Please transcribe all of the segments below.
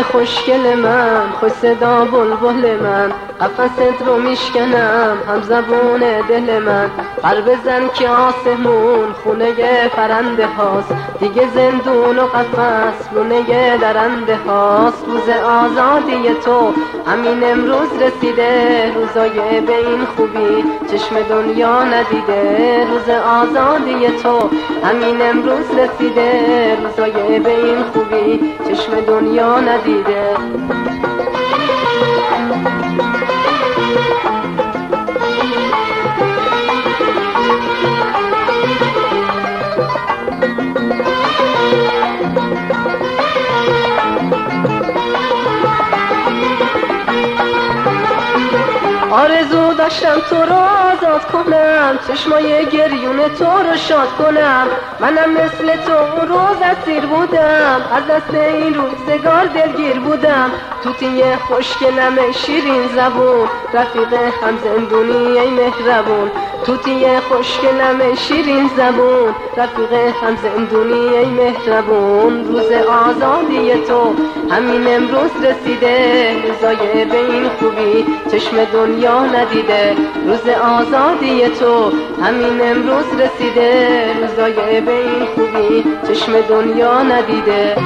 خوشگل من خوش صدا بلبل من. قفست رو میشکنم هم زبون دل من. بر بزن که آسمون خونه فرنده هاست. دیگه زندون و قفس لونه درنده هاست. روز آزادی تو همین امروز رسیده. روزای به این خوبی چشم دنیا ندیده. روز آزادی تو همین امروز رسیده. روزای به این خوبی چشم دنیا ندیده. آرزو داشتم تو رو آزاد کنم. چشمای گریون تو رو شاد کنم. منم مثل تو روز اسیر بودم. از دست این روزگار دلگیر بودم. تو تیه خوشگلم شیرین زبون. رفیق هم زندونی ای مهربون. تو تیه خوشگلم شیرین زبون رفیق هم زندونی ای مهربون. روز آزادی تو همین امروز رسیده روزای به این خوبی چشم دنیا ندیده. روز آزادی تو همین امروز رسیده روزای به این خوبی چشم دنیا ندیده.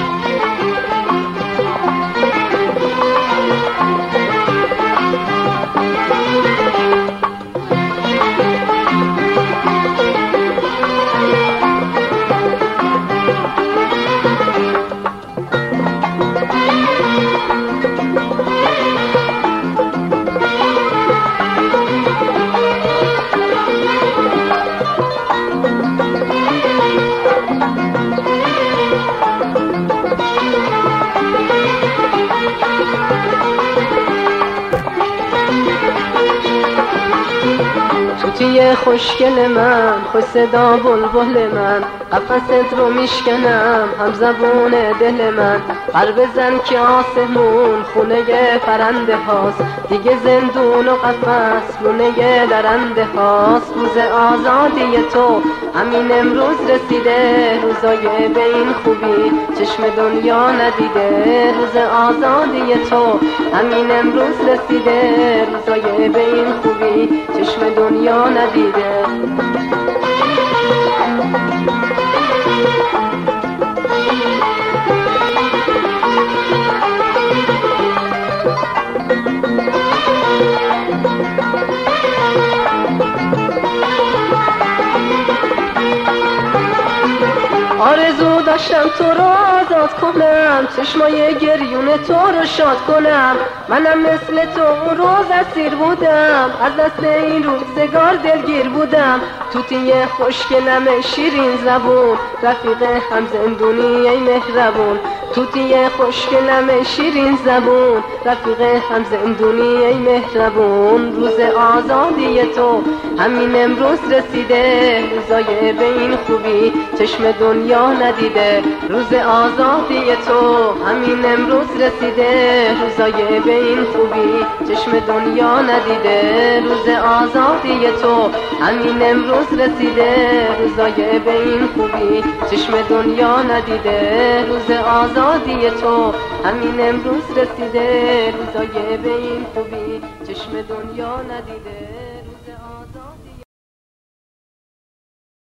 توتی خوشگل من خوش صدا بلبل من. قفست رو میشکنم هم زبون دل من. بر بزن که آسمون خونه فرنده هاست. دیگه زندون و قفس لونه درنده هاست. روز آزادی تو همین امروز رسیده. روزای به این خوبی چشم دنیا ندیده. روز آزادی تو همین امروز رسیده. روزای به این خوبی چشم دنیا ندیده. آرزو داشتم تو رو آزاد کنم. چشمای گریون تو رو شاد کنم. منم مثل تو اون روز اسیر بودم. از دست این روزگار دلگیر بودم. تو تیه خوشگلم شیرین زبون. رفیق هم زندونی ای مهربون. تو تیه خوشگلم شیرین زبون. رفیق هم زندونی ای مهربون. روز آزادی تو همین امروز رسیده. روزای به این خوبی چشم دنیا ندیده. روز آزادی تو همین امروز رسیده. روزای به این خوبی چشم دنیا ندیده. روز آزادی تو همین امروز رسیده. روزای به این خوبی چشم دنیا ندیده. روز آزادی تو همین امروز رسیده. روزای به این خوبی چشم دنیا ندیده.